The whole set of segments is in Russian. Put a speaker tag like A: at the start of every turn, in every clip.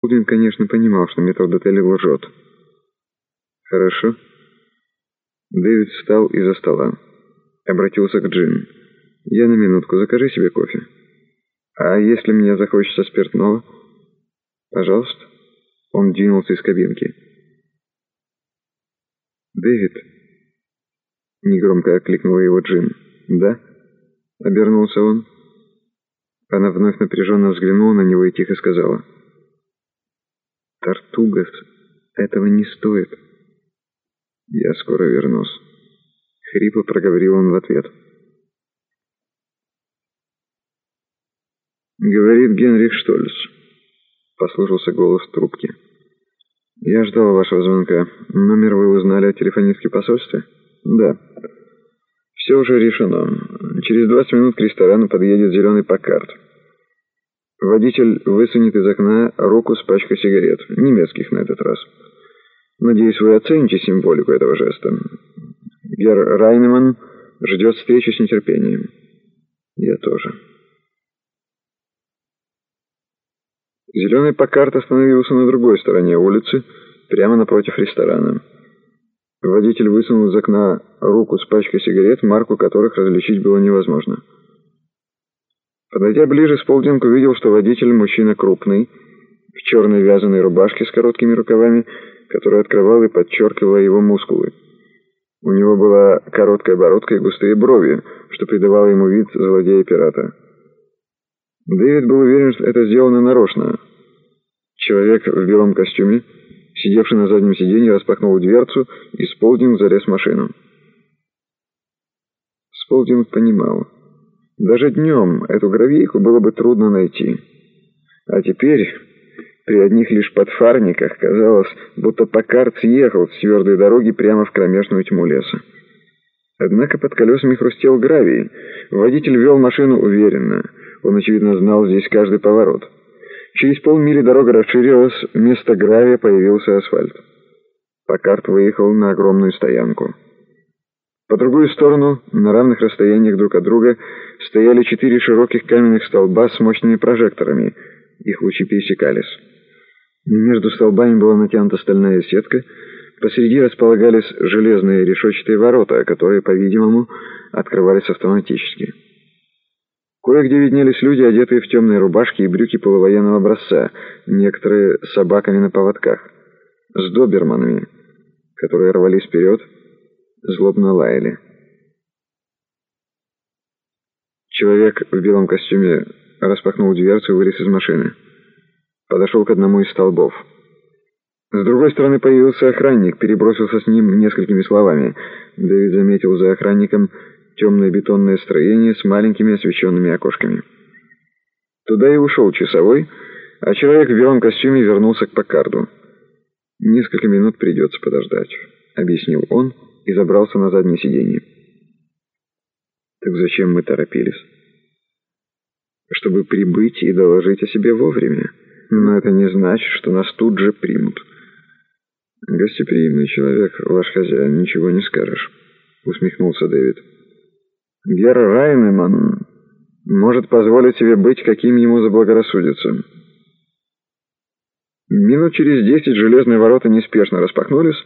A: Полдин, конечно, понимал, что метрдотель лжет. «Хорошо». Дэвид встал из-за стола. Обратился к Джин. «Я на минутку. Закажи себе кофе». «А если мне захочется спиртного?» «Пожалуйста». Он двинулся из кабинки. «Дэвид?» Негромко окликнула его Джин. «Да?» Обернулся он. Она вновь напряженно взглянула на него и тихо сказала. «Тартугас, этого не стоит». «Я скоро вернусь», — хрипло проговорил он в ответ. «Говорит Генрих Штольц», — послушался голос в трубке. «Я ждал вашего звонка. Номер вы узнали от телефонистки посольства?» «Да». «Все уже решено. Через 20 минут к ресторану подъедет зеленый Паккарт». Водитель высунет из окна руку с пачкой сигарет, немецких на этот раз. Надеюсь, вы оцените символику этого жеста. Герр Райнеман ждет встречи с нетерпением. Я тоже. Зеленый Паккарт остановился на другой стороне улицы, прямо напротив ресторана. Водитель высунул из окна руку с пачкой сигарет, марку которых различить было невозможно. Подойдя ближе, Сполдинг увидел, что водитель мужчина крупный, в черной вязаной рубашке с короткими рукавами, которая открывала и подчеркивала его мускулы. У него была короткая бородка и густые брови, что придавало ему вид злодея-пирата. Дэвид был уверен, что это сделано нарочно. Человек в белом костюме, сидевший на заднем сиденье, распахнул дверцу, и Сполдинг залез в машину. Сполдинг понимал. Даже днем эту гравийку было бы трудно найти. А теперь, при одних лишь подфарниках, казалось, будто Покарт съехал с твердой дороги прямо в кромешную тьму леса. Однако под колесами хрустел гравий. Водитель вел машину уверенно. Он, очевидно, знал здесь каждый поворот. Через полмили дорога расширилась, вместо гравия появился асфальт. Покарт выехал на огромную стоянку. По другую сторону, на равных расстояниях друг от друга, стояли четыре широких каменных столба с мощными прожекторами. Их лучи пересекались. Между столбами была натянута стальная сетка. Посреди располагались железные решетчатые ворота, которые, по-видимому, открывались автоматически. Кое-где виднелись люди, одетые в темные рубашки и брюки полувоенного образца, некоторые с собаками на поводках, с доберманами, которые рвались вперед, злобно лаяли. Человек в белом костюме распахнул дверцу и вылез из машины. Подошел к одному из столбов. С другой стороны появился охранник, перебросился с ним несколькими словами. Дэвид заметил за охранником темное бетонное строение с маленькими освещенными окошками. Туда и ушел часовой, а человек в белом костюме вернулся к Паккарду. «Несколько минут придется подождать», — объяснил он, — и забрался на заднее сиденье. Так зачем мы торопились? Чтобы прибыть и доложить о себе вовремя. Но это не значит, что нас тут же примут. Гостеприимный человек, ваш хозяин, ничего не скажешь, усмехнулся Дэвид. Герр Райнеман может позволить себе быть, каким ему заблагорассудится. Минут через десять железные ворота неспешно распахнулись,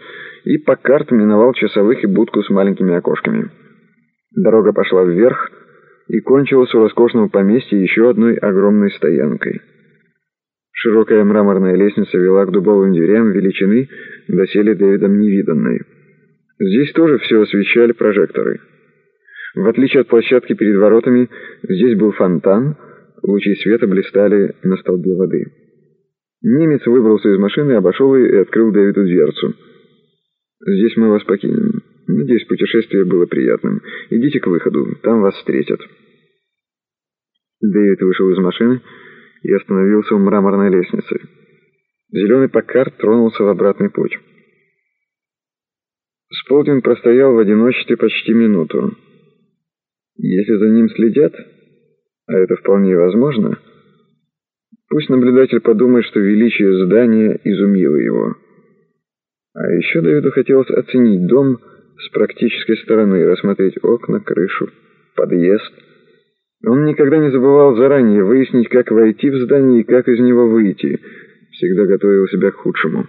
A: и Паккарт миновал часовых и будку с маленькими окошками. Дорога пошла вверх и кончилась у роскошного поместья еще одной огромной стоянкой. Широкая мраморная лестница вела к дубовым дверям величины, доселе Дэвидом невиданной. Здесь тоже все освещали прожекторы. В отличие от площадки перед воротами, здесь был фонтан, лучи света блистали на столбе воды. Немец выбрался из машины, обошел и открыл Дэвиду дверцу. «Здесь мы вас покинем. Надеюсь, путешествие было приятным. Идите к выходу, там вас встретят». Дэвид вышел из машины и остановился у мраморной лестницы. Зеленый Паккарт тронулся в обратный путь. Сполдин простоял в одиночестве почти минуту. Если за ним следят, а это вполне возможно, пусть наблюдатель подумает, что величие здания изумило его. А еще Давиду хотелось оценить дом с практической стороны, рассмотреть окна, крышу, подъезд. Он никогда не забывал заранее выяснить, как войти в здание и как из него выйти. всегда готовил себя к худшему.